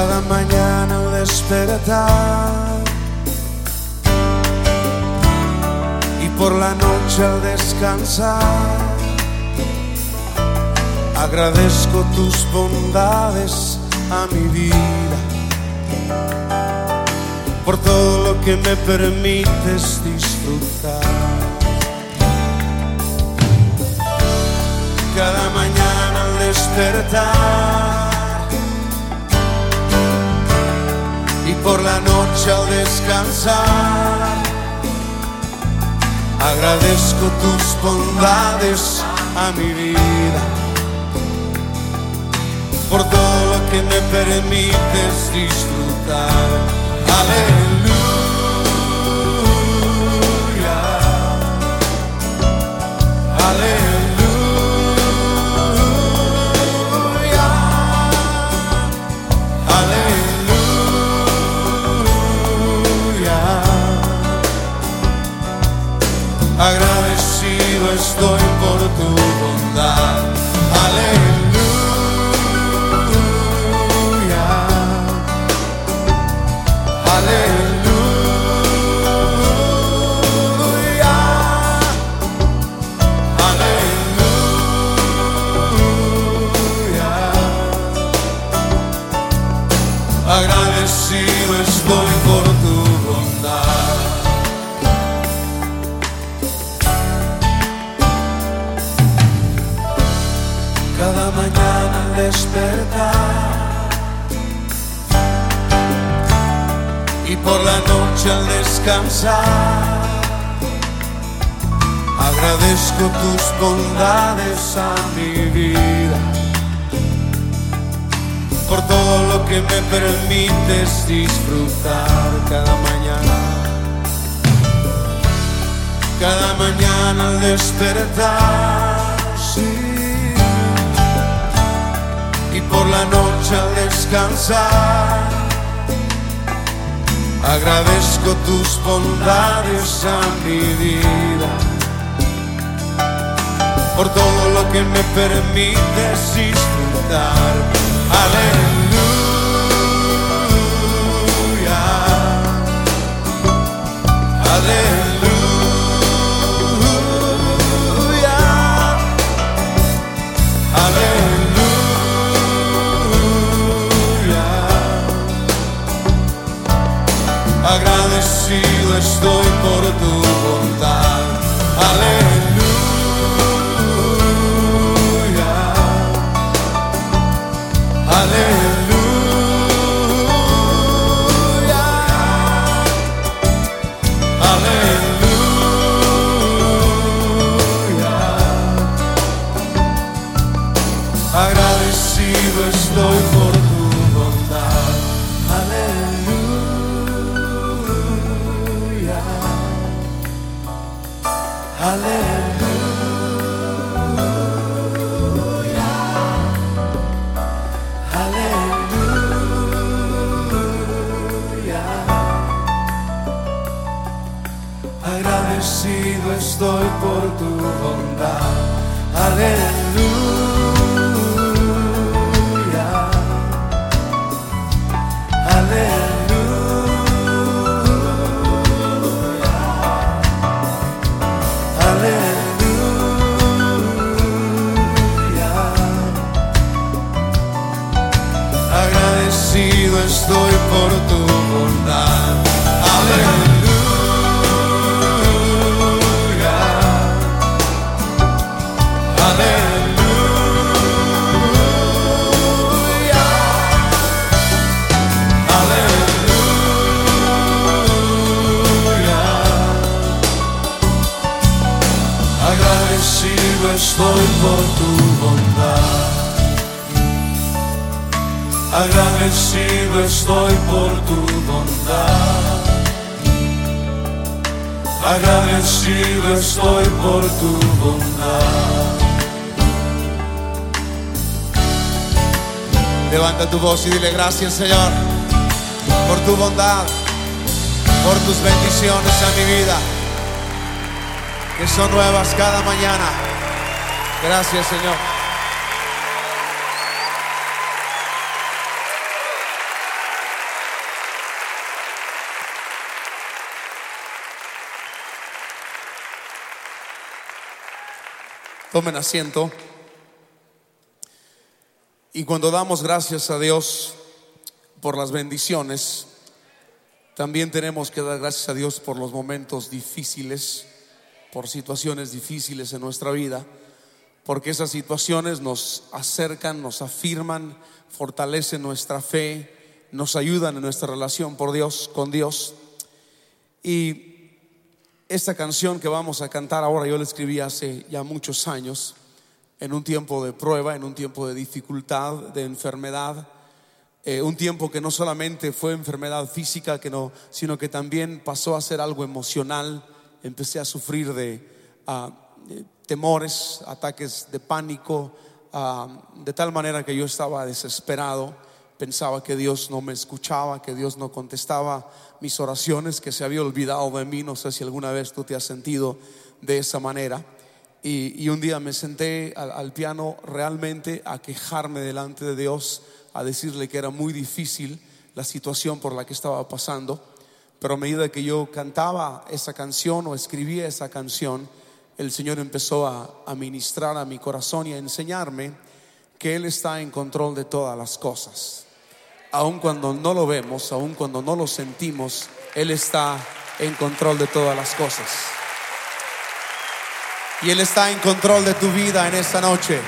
cada mañana al despertar y por la noche al descansar. Agradezco tus bondades a mi vida por todo lo que me permites disfrutar. Cada mañana al despertar por la noche al descansar. Agradezco tus bondades a mi vida por todo lo que me permites disfrutar. Aleluya. Estoy por tu bondad. Por la noche al descansar. Agradezco tus bondades a mi vida por todo lo que me permites disfrutar cada mañana. Cada mañana al despertar, y por la noche al descansar. Agradezco tus bondades a mi vida, por todo lo que me permites disfrutar. Aleluya. Agradecido estoy por tu bondad. Aleluya. Aleluya. Aleluya. Agradecido estoy por Estoy por tu bondad. Aleluya. Estoy por tu bondad. Agradecido estoy por tu bondad. Agradecido estoy por tu bondad. Levanta tu voz y dile gracias Señor por tu bondad, por tus bendiciones a mi vida, que son nuevas cada mañana. Gracias, Señor. Tomen asiento. Y cuando damos gracias a Dios por las bendiciones, también tenemos que dar gracias a Dios por los momentos difíciles, por situaciones difíciles en nuestra vida porque esas situaciones nos acercan, nos afirman, fortalecen nuestra fe, nos ayudan en nuestra relación por Dios, con Dios. Y esta canción que vamos a cantar ahora yo la escribí hace ya muchos años, en un tiempo de prueba, en un tiempo de dificultad, de enfermedad, eh, un tiempo que no solamente fue enfermedad física, sino que también pasó a ser algo emocional. Empecé a sufrir de, ah, temores, ataques de pánico, ah, de tal manera que yo estaba desesperado pensaba que Dios no me escuchaba, que Dios no contestaba mis oraciones, que se había olvidado de mí. No sé si alguna vez tú te has sentido de esa manera. Y, un día me senté al, piano realmente a quejarme delante de Dios, a decirle que era muy difícil la situación por la que estaba pasando. Pero a medida que yo cantaba esa canción o escribía esa canción, el Señor empezó a, a ministrar a mi corazón y a enseñarme que Él está en control de todas las cosas aun cuando no lo vemos, aun cuando no lo sentimos, Él está en control de todas las cosas. Y Él está en control de tu vida en esta noche.